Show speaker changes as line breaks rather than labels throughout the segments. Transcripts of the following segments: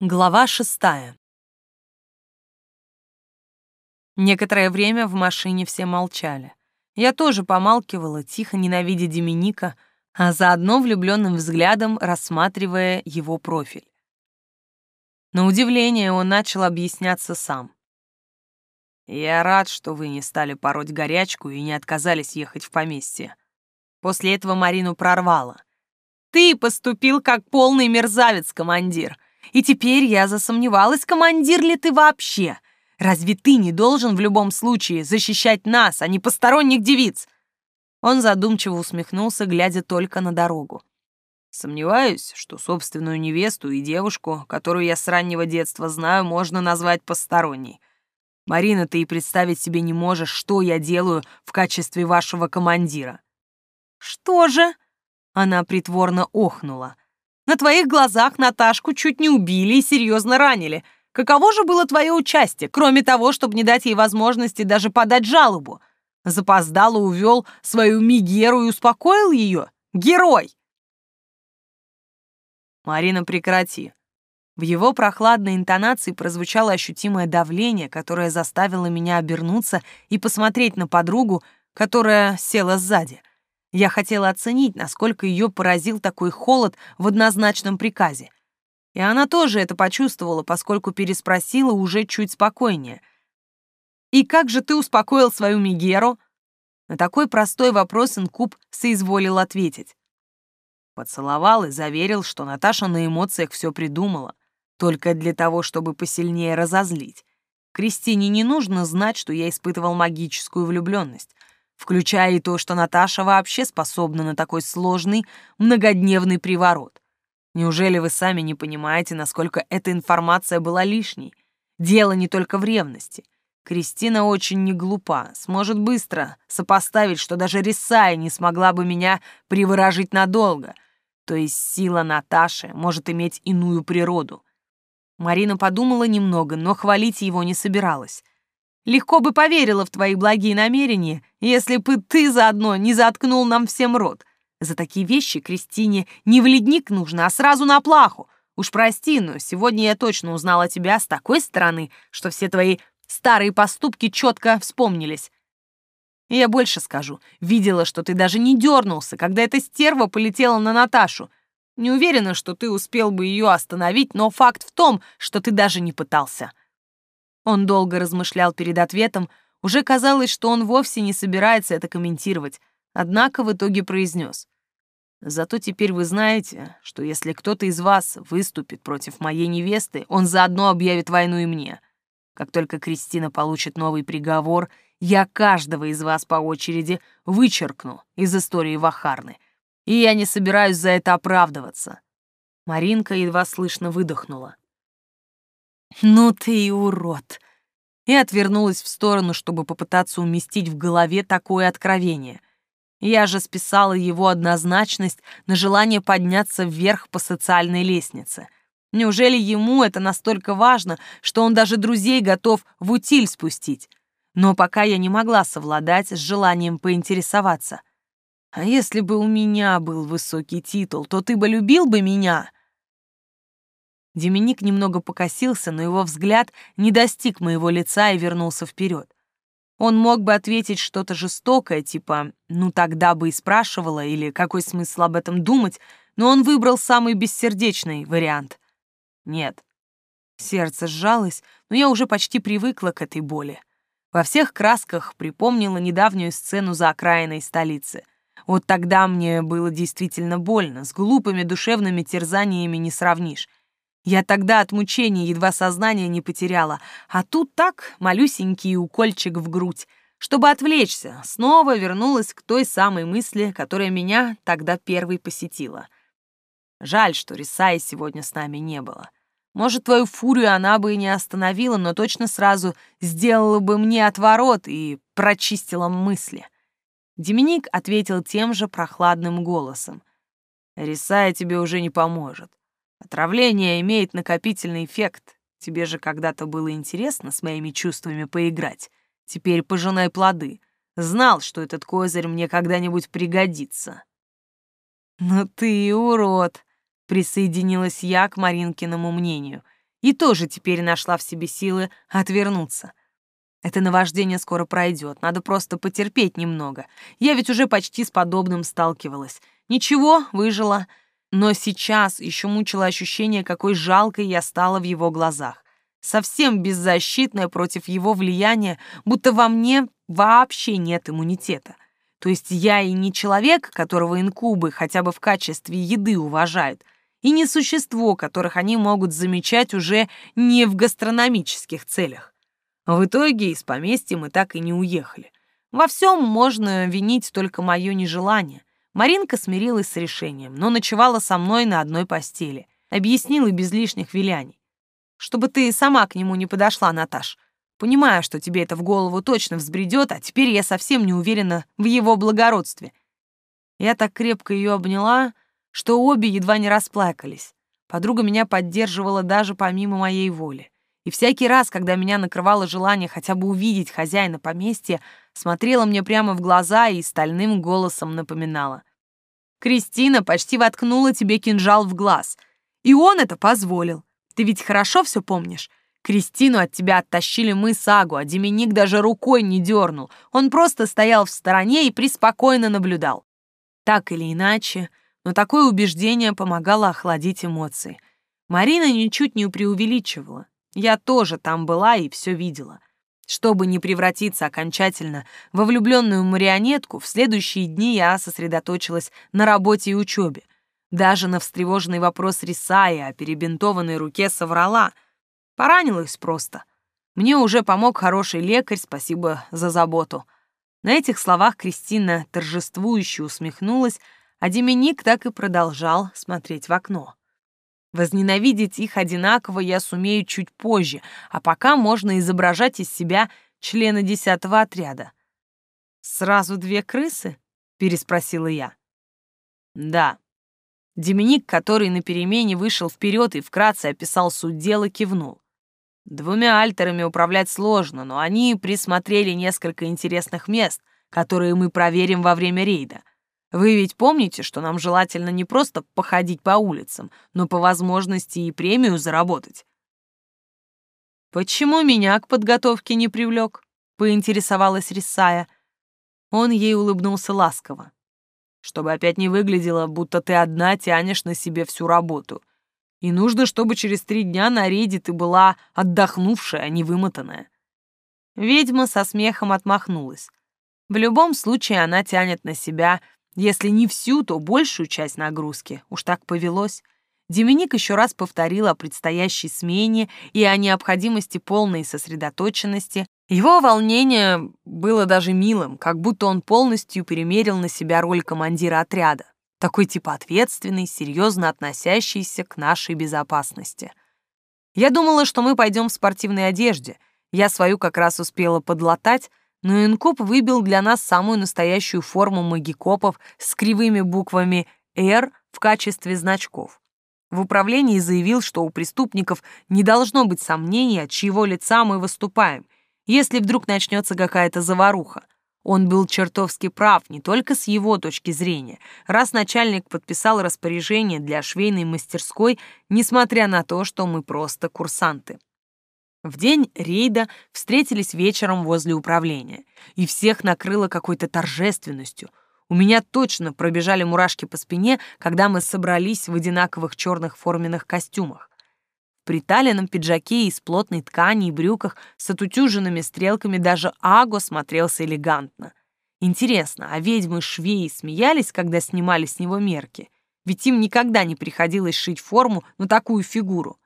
Глава шестая. Некоторое время в машине все молчали. Я тоже помалкивала, тихо ненавидя Деминика, а заодно влюбленным взглядом рассматривая его профиль. На удивление он начал объясняться сам. «Я рад, что вы не стали пороть горячку и не отказались ехать в поместье». После этого Марину прорвало. «Ты поступил как полный мерзавец, командир!» И теперь я засомневалась, командир ли ты вообще. Разве ты не должен в любом случае защищать нас, а не посторонних девиц?» Он задумчиво усмехнулся, глядя только на дорогу. «Сомневаюсь, что собственную невесту и девушку, которую я с раннего детства знаю, можно назвать посторонней. Марина, ты и представить себе не можешь, что я делаю в качестве вашего командира». «Что же?» Она притворно охнула. На твоих глазах Наташку чуть не убили и серьезно ранили. Каково же было твое участие, кроме того, чтобы не дать ей возможности даже подать жалобу? Запоздало увел свою Мигеру и успокоил ее? Герой! Марина, прекрати. В его прохладной интонации прозвучало ощутимое давление, которое заставило меня обернуться и посмотреть на подругу, которая села сзади. Я хотела оценить, насколько ее поразил такой холод в однозначном приказе. И она тоже это почувствовала, поскольку переспросила уже чуть спокойнее. «И как же ты успокоил свою Мигеру?» На такой простой вопрос Инкуб соизволил ответить. Поцеловал и заверил, что Наташа на эмоциях все придумала, только для того, чтобы посильнее разозлить. Кристине не нужно знать, что я испытывал магическую влюбленность включая и то, что Наташа вообще способна на такой сложный, многодневный приворот. Неужели вы сами не понимаете, насколько эта информация была лишней? Дело не только в ревности. Кристина очень не глупа, сможет быстро сопоставить, что даже Рисая не смогла бы меня приворожить надолго. То есть сила Наташи может иметь иную природу. Марина подумала немного, но хвалить его не собиралась. Легко бы поверила в твои благие намерения, если бы ты заодно не заткнул нам всем рот. За такие вещи Кристине не в ледник нужно, а сразу на плаху. Уж прости, но сегодня я точно узнала тебя с такой стороны, что все твои старые поступки четко вспомнились. И я больше скажу. Видела, что ты даже не дернулся, когда эта стерва полетела на Наташу. Не уверена, что ты успел бы ее остановить, но факт в том, что ты даже не пытался. Он долго размышлял перед ответом, уже казалось, что он вовсе не собирается это комментировать, однако в итоге произнес. «Зато теперь вы знаете, что если кто-то из вас выступит против моей невесты, он заодно объявит войну и мне. Как только Кристина получит новый приговор, я каждого из вас по очереди вычеркну из истории Вахарны, и я не собираюсь за это оправдываться». Маринка едва слышно выдохнула. «Ну ты и урод!» И отвернулась в сторону, чтобы попытаться уместить в голове такое откровение. Я же списала его однозначность на желание подняться вверх по социальной лестнице. Неужели ему это настолько важно, что он даже друзей готов в утиль спустить? Но пока я не могла совладать с желанием поинтересоваться. А если бы у меня был высокий титул, то ты бы любил бы меня? Деминик немного покосился, но его взгляд не достиг моего лица и вернулся вперед. Он мог бы ответить что-то жестокое, типа «ну тогда бы и спрашивала» или «какой смысл об этом думать», но он выбрал самый бессердечный вариант. Нет. Сердце сжалось, но я уже почти привыкла к этой боли. Во всех красках припомнила недавнюю сцену за окраиной столицы. Вот тогда мне было действительно больно, с глупыми душевными терзаниями не сравнишь. Я тогда от мучений едва сознание не потеряла, а тут так малюсенький укольчик в грудь. Чтобы отвлечься, снова вернулась к той самой мысли, которая меня тогда первой посетила. Жаль, что Рисаи сегодня с нами не было. Может, твою фурию она бы и не остановила, но точно сразу сделала бы мне отворот и прочистила мысли. Деминик ответил тем же прохладным голосом. «Рисая тебе уже не поможет. Отравление имеет накопительный эффект. Тебе же когда-то было интересно с моими чувствами поиграть. Теперь пожинай плоды. Знал, что этот козырь мне когда-нибудь пригодится. Ну ты и урод, присоединилась я к Маринкиному мнению. и тоже теперь нашла в себе силы отвернуться. Это наваждение скоро пройдет, надо просто потерпеть немного. Я ведь уже почти с подобным сталкивалась. Ничего, выжила. Но сейчас еще мучило ощущение, какой жалкой я стала в его глазах. Совсем беззащитная против его влияния, будто во мне вообще нет иммунитета. То есть я и не человек, которого инкубы хотя бы в качестве еды уважают, и не существо, которых они могут замечать уже не в гастрономических целях. В итоге из поместья мы так и не уехали. Во всем можно винить только мое нежелание. Маринка смирилась с решением, но ночевала со мной на одной постели. Объяснила без лишних виляний. Чтобы ты сама к нему не подошла, Наташ. Понимаю, что тебе это в голову точно взбредет, а теперь я совсем не уверена в его благородстве. Я так крепко ее обняла, что обе едва не расплакались. Подруга меня поддерживала даже помимо моей воли. И всякий раз, когда меня накрывало желание хотя бы увидеть хозяина поместья, смотрела мне прямо в глаза и стальным голосом напоминала. «Кристина почти воткнула тебе кинжал в глаз, и он это позволил. Ты ведь хорошо все помнишь? Кристину от тебя оттащили мы с Агу, а Деминик даже рукой не дернул. Он просто стоял в стороне и преспокойно наблюдал. Так или иначе, но такое убеждение помогало охладить эмоции. Марина ничуть не преувеличивала. Я тоже там была и все видела. Чтобы не превратиться окончательно во влюбленную марионетку, в следующие дни я сосредоточилась на работе и учебе. Даже на встревоженный вопрос Рисаи о перебинтованной руке соврала. Поранилась просто. Мне уже помог хороший лекарь, спасибо за заботу. На этих словах Кристина торжествующе усмехнулась, а Деминик так и продолжал смотреть в окно. Возненавидеть их одинаково я сумею чуть позже, а пока можно изображать из себя члена десятого отряда. «Сразу две крысы?» — переспросила я. «Да». Деминик, который на перемене вышел вперед и вкратце описал суть дела, кивнул. Двумя альтерами управлять сложно, но они присмотрели несколько интересных мест, которые мы проверим во время рейда. Вы ведь помните, что нам желательно не просто походить по улицам, но по возможности и премию заработать. Почему меня к подготовке не привлек? поинтересовалась Рисая. Он ей улыбнулся ласково. Чтобы опять не выглядело, будто ты одна тянешь на себе всю работу. И нужно, чтобы через три дня на рейде ты была отдохнувшая, а не вымотанная. Ведьма со смехом отмахнулась. В любом случае она тянет на себя если не всю, то большую часть нагрузки. Уж так повелось. Деминик еще раз повторил о предстоящей смене и о необходимости полной сосредоточенности. Его волнение было даже милым, как будто он полностью перемерил на себя роль командира отряда. Такой типа ответственный, серьезно относящийся к нашей безопасности. Я думала, что мы пойдем в спортивной одежде. Я свою как раз успела подлатать, но инкоп выбил для нас самую настоящую форму магикопов с кривыми буквами «Р» в качестве значков. В управлении заявил, что у преступников не должно быть сомнений, от чьего лица мы выступаем, если вдруг начнется какая-то заваруха. Он был чертовски прав не только с его точки зрения, раз начальник подписал распоряжение для швейной мастерской, несмотря на то, что мы просто курсанты. В день рейда встретились вечером возле управления, и всех накрыло какой-то торжественностью. У меня точно пробежали мурашки по спине, когда мы собрались в одинаковых черных форменных костюмах. В приталенном пиджаке из плотной ткани и брюках с отутюженными стрелками даже Аго смотрелся элегантно. Интересно, а ведьмы-швеи смеялись, когда снимали с него мерки? Ведь им никогда не приходилось шить форму на такую фигуру.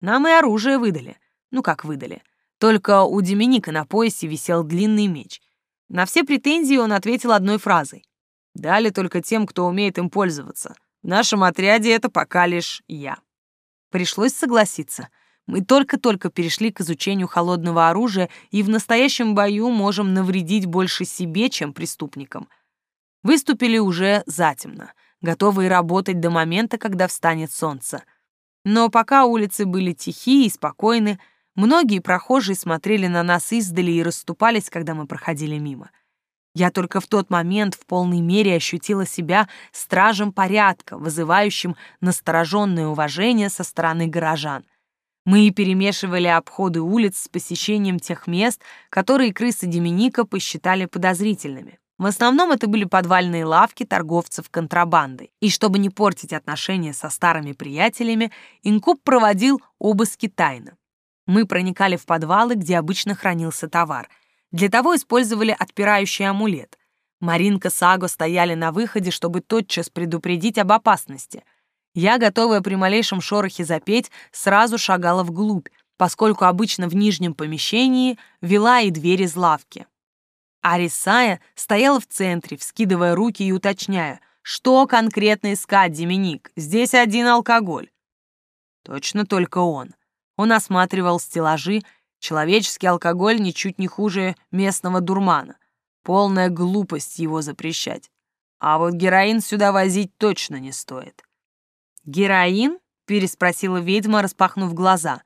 Нам и оружие выдали. Ну, как выдали. Только у Деминика на поясе висел длинный меч. На все претензии он ответил одной фразой. «Дали только тем, кто умеет им пользоваться. В нашем отряде это пока лишь я». Пришлось согласиться. Мы только-только перешли к изучению холодного оружия и в настоящем бою можем навредить больше себе, чем преступникам. Выступили уже затемно, готовые работать до момента, когда встанет солнце. Но пока улицы были тихие и спокойны, Многие прохожие смотрели на нас издали и расступались, когда мы проходили мимо. Я только в тот момент в полной мере ощутила себя стражем порядка, вызывающим настороженное уважение со стороны горожан. Мы перемешивали обходы улиц с посещением тех мест, которые крысы Деминика посчитали подозрительными. В основном это были подвальные лавки торговцев контрабандой. И чтобы не портить отношения со старыми приятелями, Инкуб проводил обыски тайно. Мы проникали в подвалы, где обычно хранился товар. Для того использовали отпирающий амулет. Маринка с Аго стояли на выходе, чтобы тотчас предупредить об опасности. Я, готовая при малейшем шорохе запеть, сразу шагала вглубь, поскольку обычно в нижнем помещении вела и дверь из лавки. Арисая стояла в центре, вскидывая руки и уточняя, что конкретно искать, Деминик, здесь один алкоголь. Точно только он. Он осматривал стеллажи, человеческий алкоголь ничуть не хуже местного дурмана. Полная глупость его запрещать. А вот героин сюда возить точно не стоит. «Героин?» — переспросила ведьма, распахнув глаза.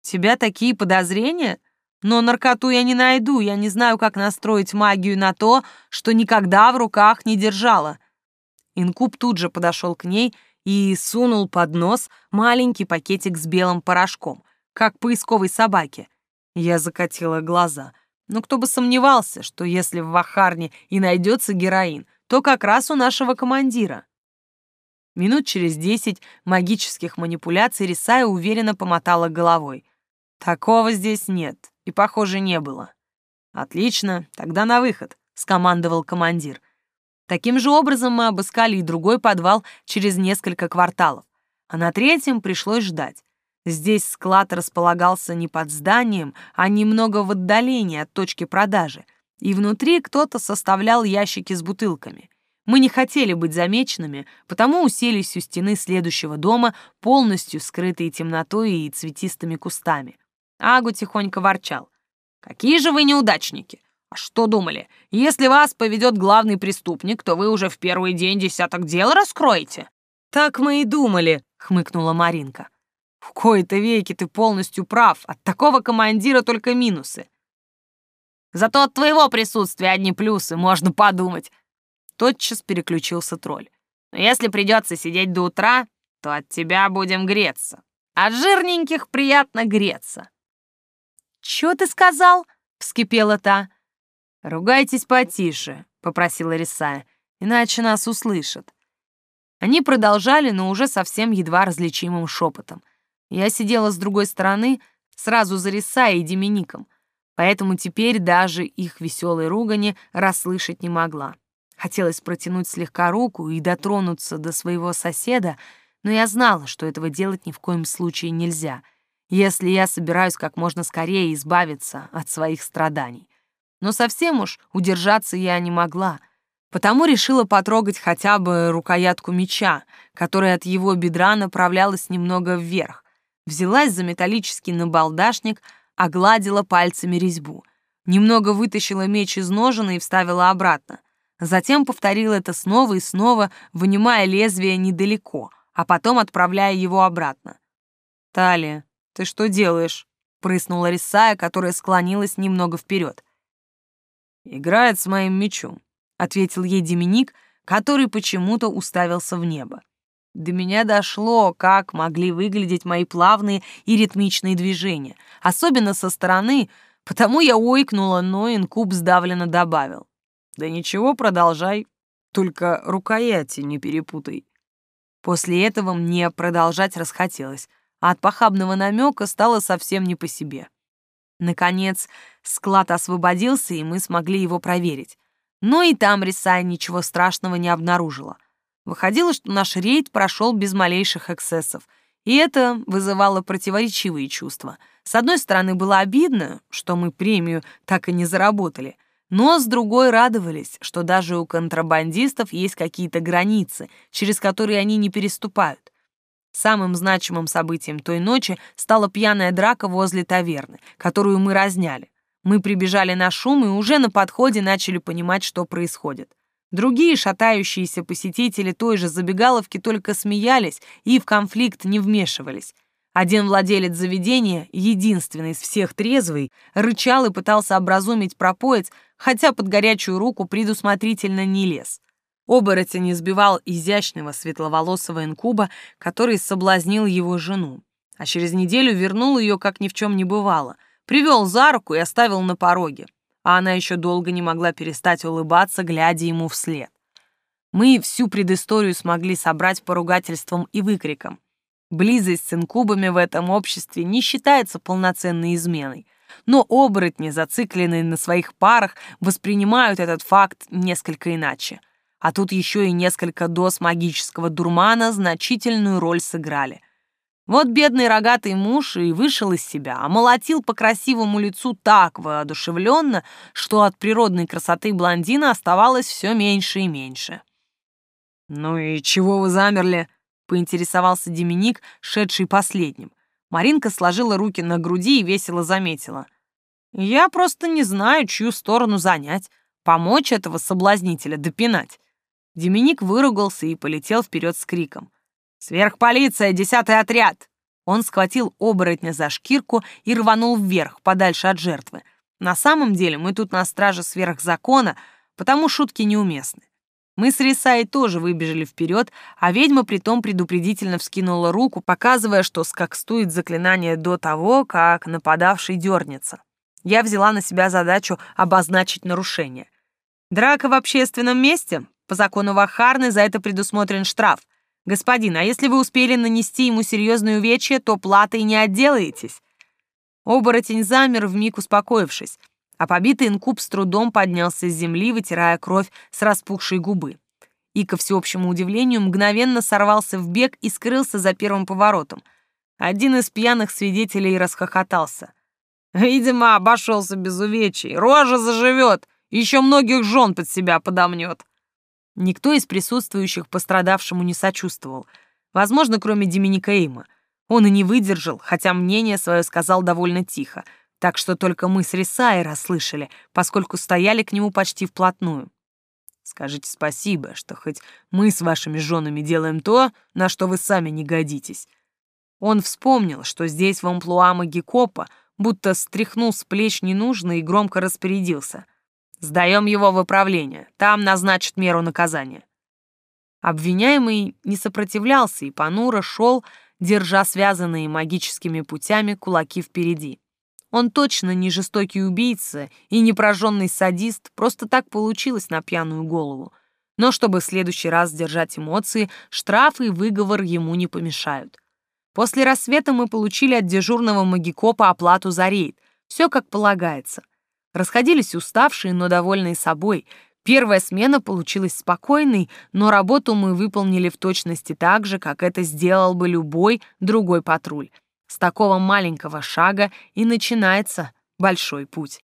«Тебя такие подозрения? Но наркоту я не найду, я не знаю, как настроить магию на то, что никогда в руках не держала». Инкуб тут же подошел к ней и сунул под нос маленький пакетик с белым порошком, как поисковой собаке. Я закатила глаза. Но кто бы сомневался, что если в Вахарне и найдется героин, то как раз у нашего командира. Минут через десять магических манипуляций Рисая уверенно помотала головой. «Такого здесь нет, и, похоже, не было». «Отлично, тогда на выход», — скомандовал командир. Таким же образом мы обыскали и другой подвал через несколько кварталов, а на третьем пришлось ждать. Здесь склад располагался не под зданием, а немного в отдалении от точки продажи, и внутри кто-то составлял ящики с бутылками. Мы не хотели быть замеченными, потому уселись у стены следующего дома, полностью скрытые темнотой и цветистыми кустами. Агу тихонько ворчал. «Какие же вы неудачники! Что думали, если вас поведет главный преступник, то вы уже в первый день десяток дел раскроете?» «Так мы и думали», — хмыкнула Маринка. «В кои-то веки ты полностью прав, от такого командира только минусы». «Зато от твоего присутствия одни плюсы, можно подумать», Тотчас переключился тролль. «Но если придется сидеть до утра, то от тебя будем греться. От жирненьких приятно греться». «Чё ты сказал?» — вскипела та. «Ругайтесь потише», — попросила Рисая, «иначе нас услышат». Они продолжали, но уже совсем едва различимым шепотом. Я сидела с другой стороны, сразу за Рисаей и Демиником, поэтому теперь даже их веселой ругани расслышать не могла. Хотелось протянуть слегка руку и дотронуться до своего соседа, но я знала, что этого делать ни в коем случае нельзя, если я собираюсь как можно скорее избавиться от своих страданий. Но совсем уж удержаться я не могла, потому решила потрогать хотя бы рукоятку меча, которая от его бедра направлялась немного вверх. Взялась за металлический набалдашник, огладила пальцами резьбу. Немного вытащила меч из ножена и вставила обратно. Затем повторил это снова и снова, вынимая лезвие недалеко, а потом отправляя его обратно. «Талия, ты что делаешь?» — прыснула Рисая, которая склонилась немного вперед. «Играет с моим мечом», — ответил ей Деминик, который почему-то уставился в небо. До меня дошло, как могли выглядеть мои плавные и ритмичные движения, особенно со стороны, потому я ойкнула, но инкуб сдавленно добавил. Да ничего, продолжай. Только рукояти не перепутай. После этого мне продолжать расхотелось, а от похабного намека стало совсем не по себе. Наконец, склад освободился, и мы смогли его проверить. Но и там Рисай ничего страшного не обнаружила. Выходило, что наш рейд прошел без малейших эксцессов, и это вызывало противоречивые чувства. С одной стороны, было обидно, что мы премию так и не заработали, но с другой радовались, что даже у контрабандистов есть какие-то границы, через которые они не переступают. Самым значимым событием той ночи стала пьяная драка возле таверны, которую мы разняли. Мы прибежали на шум и уже на подходе начали понимать, что происходит. Другие шатающиеся посетители той же забегаловки только смеялись и в конфликт не вмешивались. Один владелец заведения, единственный из всех трезвый, рычал и пытался образумить пропоец, хотя под горячую руку предусмотрительно не лез. Оборотень избивал изящного светловолосого инкуба, который соблазнил его жену. А через неделю вернул ее, как ни в чем не бывало. Привел за руку и оставил на пороге. А она еще долго не могла перестать улыбаться, глядя ему вслед. Мы всю предысторию смогли собрать по ругательствам и выкрикам. Близость с инкубами в этом обществе не считается полноценной изменой. Но оборотни, зацикленные на своих парах, воспринимают этот факт несколько иначе. А тут еще и несколько доз магического дурмана значительную роль сыграли. Вот бедный рогатый муж и вышел из себя, а молотил по красивому лицу так воодушевленно, что от природной красоты блондина оставалось все меньше и меньше. «Ну и чего вы замерли?» — поинтересовался Деминик, шедший последним. Маринка сложила руки на груди и весело заметила. «Я просто не знаю, чью сторону занять. Помочь этого соблазнителя допинать». Деминик выругался и полетел вперед с криком. «Сверхполиция, десятый отряд!» Он схватил оборотня за шкирку и рванул вверх, подальше от жертвы. На самом деле мы тут на страже сверхзакона, потому шутки неуместны. Мы с Рисай тоже выбежали вперед, а ведьма притом предупредительно вскинула руку, показывая, что скакстует заклинание до того, как нападавший дернется. Я взяла на себя задачу обозначить нарушение. Драка в общественном месте? По закону Вахарны за это предусмотрен штраф. Господин, а если вы успели нанести ему серьезные увечья, то платой не отделаетесь. Оборотень замер, вмиг успокоившись а побитый инкуб с трудом поднялся с земли, вытирая кровь с распухшей губы. И, ко всеобщему удивлению, мгновенно сорвался в бег и скрылся за первым поворотом. Один из пьяных свидетелей расхохотался. «Видимо, обошелся без увечий. Рожа заживет, еще многих жен под себя подомнет». Никто из присутствующих пострадавшему не сочувствовал. Возможно, кроме Доминика Эйма. Он и не выдержал, хотя мнение свое сказал довольно тихо — так что только мы с Рисай расслышали, поскольку стояли к нему почти вплотную. Скажите спасибо, что хоть мы с вашими женами делаем то, на что вы сами не годитесь. Он вспомнил, что здесь в амплуа Магикопа будто стряхнул с плеч ненужно и громко распорядился. «Сдаем его в управление, там назначат меру наказания». Обвиняемый не сопротивлялся и понуро шел, держа связанные магическими путями кулаки впереди. Он точно не жестокий убийца и не прожженный садист, просто так получилось на пьяную голову. Но чтобы в следующий раз сдержать эмоции, штрафы и выговор ему не помешают. После рассвета мы получили от дежурного магикопа оплату за рейд. Все как полагается. Расходились уставшие, но довольные собой. Первая смена получилась спокойной, но работу мы выполнили в точности так же, как это сделал бы любой другой патруль. С такого маленького шага и начинается большой путь.